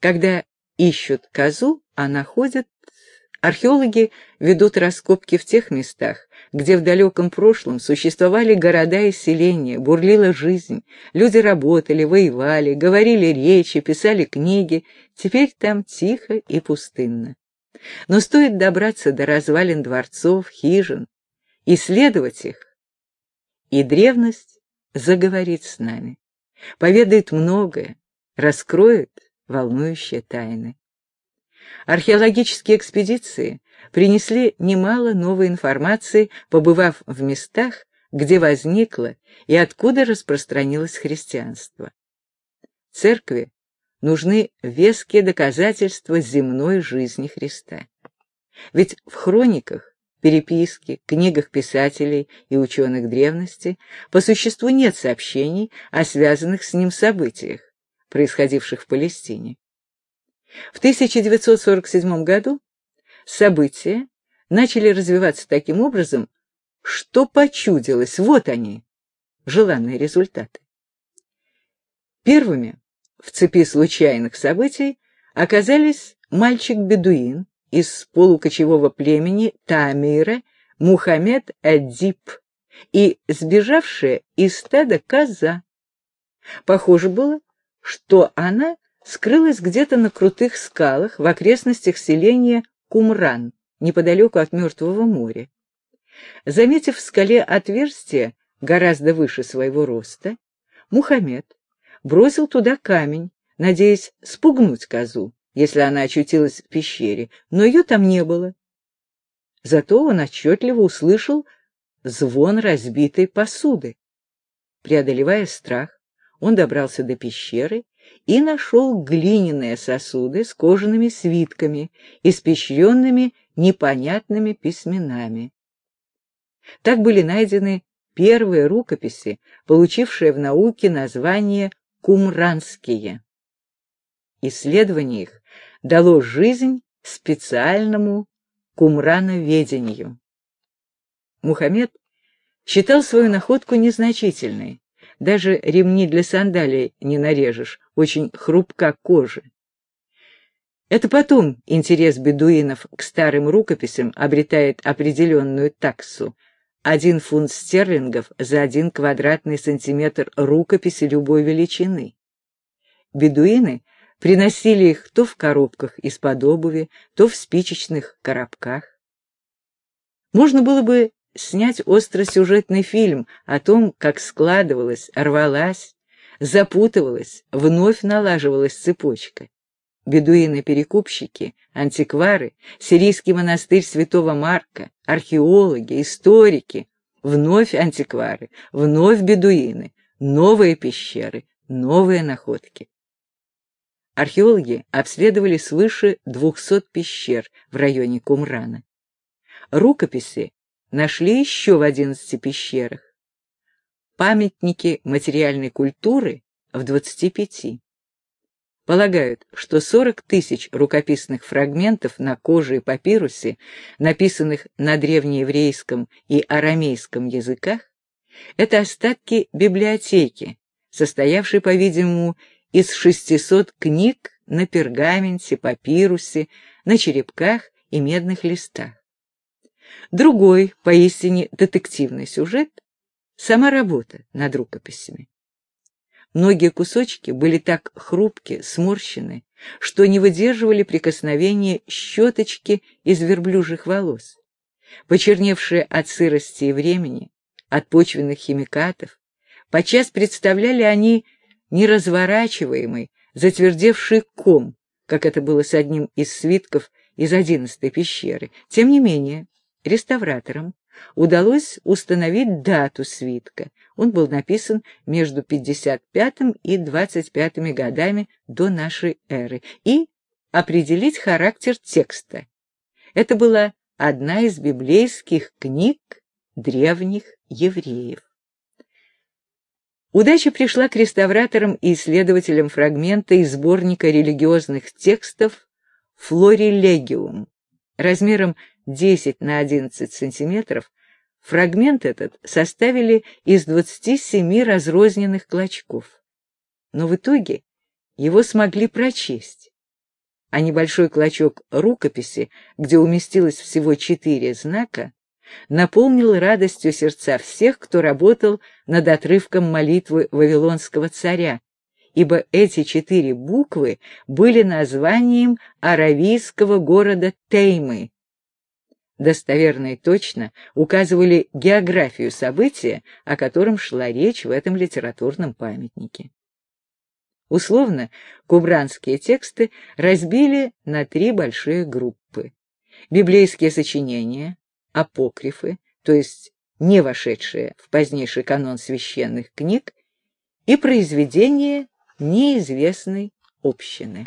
Когда ищут козу, а находят... Археологи ведут раскопки в тех местах, где в далеком прошлом существовали города и селения, бурлила жизнь, люди работали, воевали, говорили речи, писали книги, теперь там тихо и пустынно. Но стоит добраться до развалин дворцов, хижин, исследовать их, и древность заговорит с нами, поведает многое, раскроет волнующие тайны. Археологические экспедиции принесли немало новой информации, побывав в местах, где возникло и откуда распространилось христианство. Церкви нужны веские доказательства земной жизни Христа. Ведь в хрониках, переписке, книгах писателей и ученых древности по существу нет сообщений о связанных с ним событиях, происходивших в Палестине. В 1947 году события начали развиваться таким образом, что почудилось, вот они, желанные результаты. Первыми в цепи случайных событий оказались мальчик-бедуин из полукочевого племени Тамира Мухаммед Аддиб и сбежавшая из стада коза. Похоже было, что она скрылась где-то на крутых скалах в окрестностях селения Кумран, неподалеку от Мертвого моря. Заметив в скале отверстие гораздо выше своего роста, Мухаммед бросил туда камень, надеясь спугнуть козу, если она очутилась в пещере, но ее там не было. Зато он отчетливо услышал звон разбитой посуды. Преодолевая страх, он добрался до пещеры и нашел глиняные сосуды с кожаными свитками, испещренными непонятными письменами. Так были найдены первые рукописи, получившие в науке название «кумранские». Исследование их дало жизнь специальному кумрановедению. Мухаммед считал свою находку незначительной, даже ремни для сандалий не нарежешь, очень хрупка кожа. Это потом интерес бедуинов к старым рукописям обретает определенную таксу. Один фунт стерлингов за один квадратный сантиметр рукописи любой величины. Бедуины приносили их то в коробках из-под обуви, то в спичечных коробках. Можно было бы снять остросюжетный фильм о том, как складывалась, рвалась, запутывалась, вновь налаживалась цепочка. Бедуины-перекупщики, антиквары, сирийский монастырь святого Марка, археологи, историки, вновь антиквары, вновь бедуины, новые пещеры, новые находки. Археологи обследовали свыше 200 пещер в районе Кумрана. Рукописи нашли еще в 11 пещерах. Памятники материальной культуры в 25. Полагают, что 40 тысяч рукописных фрагментов на коже и папирусе, написанных на древнееврейском и арамейском языках, это остатки библиотеки, состоявшей, по-видимому, из 600 книг на пергаменте, папирусе, на черепках и медных листах. Другой, поистине детективный сюжет — сама работа над рукописями. Многие кусочки были так хрупки, сморщены, что не выдерживали прикосновения щеточки из верблюжьих волос. Почерневшие от сырости и времени, от почвенных химикатов, подчас представляли они неразворачиваемый, затвердевший ком, как это было с одним из свитков из одиннадцатой пещеры. Тем не менее, реставраторам удалось установить дату свитка. Он был написан между 55 и 25 годами до нашей эры и определить характер текста. Это была одна из библейских книг древних евреев. Удача пришла к реставраторам и исследователям фрагмента из сборника религиозных текстов «Флорилегиум» размером 10 на 11 сантиметров, фрагмент этот составили из 27 разрозненных клочков. Но в итоге его смогли прочесть, а небольшой клочок рукописи, где уместилось всего четыре знака, наполнил радостью сердца всех, кто работал над отрывком молитвы Вавилонского царя, ибо эти четыре буквы были названием аравийского города Теймы. Достоверно и точно указывали географию события, о котором шла речь в этом литературном памятнике. Условно, кубранские тексты разбили на три большие группы. Библейские сочинения, апокрифы, то есть не вошедшие в позднейший канон священных книг, и произведения неизвестной общины.